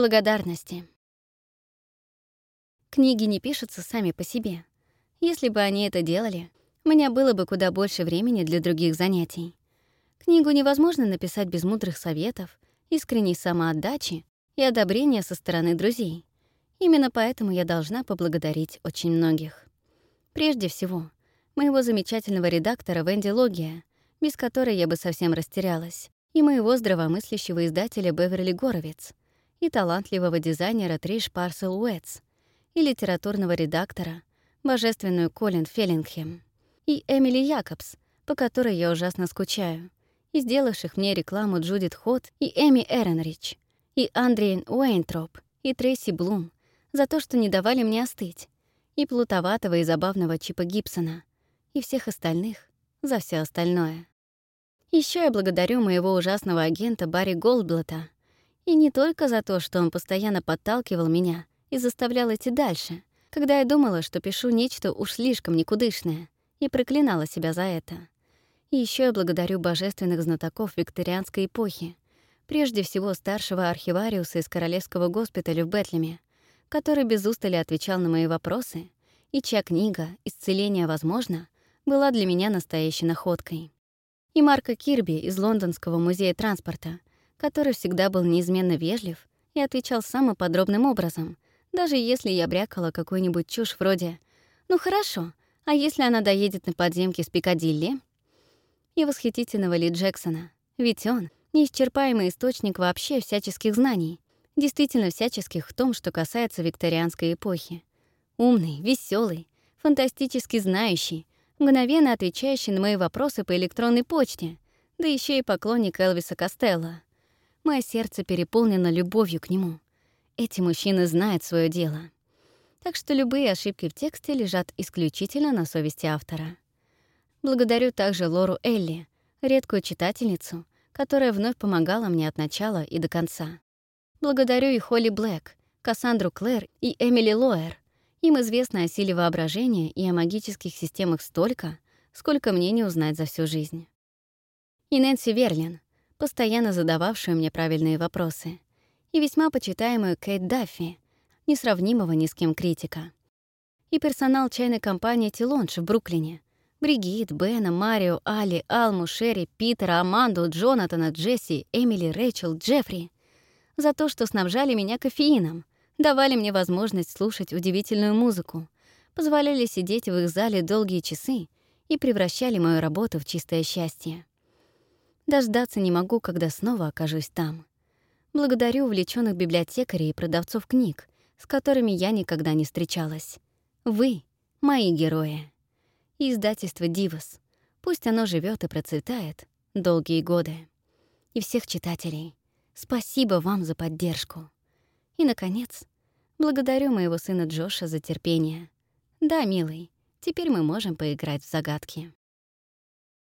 Благодарности. Книги не пишутся сами по себе. Если бы они это делали, у меня было бы куда больше времени для других занятий. Книгу невозможно написать без мудрых советов, искренней самоотдачи и одобрения со стороны друзей. Именно поэтому я должна поблагодарить очень многих. Прежде всего, моего замечательного редактора Венди Логия, без которой я бы совсем растерялась, и моего здравомыслящего издателя Беверли Горовиц, и талантливого дизайнера Триш Парсел Уэтс, и литературного редактора, божественную Колин Феллингхем, и Эмили Якобс, по которой я ужасно скучаю, и сделавших мне рекламу Джудит Хот и Эми Эренрич, и Андриен Уэйнтроп, и Трейси Блум, за то, что не давали мне остыть, и плутоватого и забавного Чипа Гибсона, и всех остальных за все остальное. Еще я благодарю моего ужасного агента Барри Голдблата, и не только за то, что он постоянно подталкивал меня и заставлял идти дальше, когда я думала, что пишу нечто уж слишком никудышное, и проклинала себя за это. И еще я благодарю божественных знатоков викторианской эпохи, прежде всего старшего архивариуса из Королевского госпиталя в Бетлеме, который без устали отвечал на мои вопросы, и чья книга «Исцеление возможно» была для меня настоящей находкой. И Марка Кирби из Лондонского музея транспорта, который всегда был неизменно вежлив и отвечал самым подробным образом, даже если я брякала какую-нибудь чушь вроде «Ну хорошо, а если она доедет на подземке с Пикадилли?» И восхитительного Ли Джексона, ведь он — неисчерпаемый источник вообще всяческих знаний, действительно всяческих в том, что касается викторианской эпохи. Умный, веселый, фантастически знающий, мгновенно отвечающий на мои вопросы по электронной почте, да еще и поклонник Элвиса Костелло. Мое сердце переполнено любовью к нему. Эти мужчины знают свое дело. Так что любые ошибки в тексте лежат исключительно на совести автора. Благодарю также Лору Элли, редкую читательницу, которая вновь помогала мне от начала и до конца. Благодарю и Холли Блэк, Кассандру Клэр и Эмили Лоэр. Им известно о силе воображения и о магических системах столько, сколько мне не узнать за всю жизнь. И Нэнси Верлин, постоянно задававшую мне правильные вопросы, и весьма почитаемую Кейт Даффи, несравнимого ни с кем критика. И персонал чайной компании «Тилонж» в Бруклине, Бригит, Бена, Марио, Али, Алму, Шерри, Питера, Аманду, Джонатана, Джесси, Эмили, Рэйчел, Джеффри — за то, что снабжали меня кофеином, давали мне возможность слушать удивительную музыку, позволяли сидеть в их зале долгие часы и превращали мою работу в чистое счастье. Дождаться не могу, когда снова окажусь там. Благодарю увлеченных библиотекарей и продавцов книг, с которыми я никогда не встречалась. Вы — мои герои. И издательство «Дивас». Пусть оно живет и процветает долгие годы. И всех читателей — Спасибо вам за поддержку. И, наконец, благодарю моего сына Джоша за терпение. Да, милый, теперь мы можем поиграть в загадки.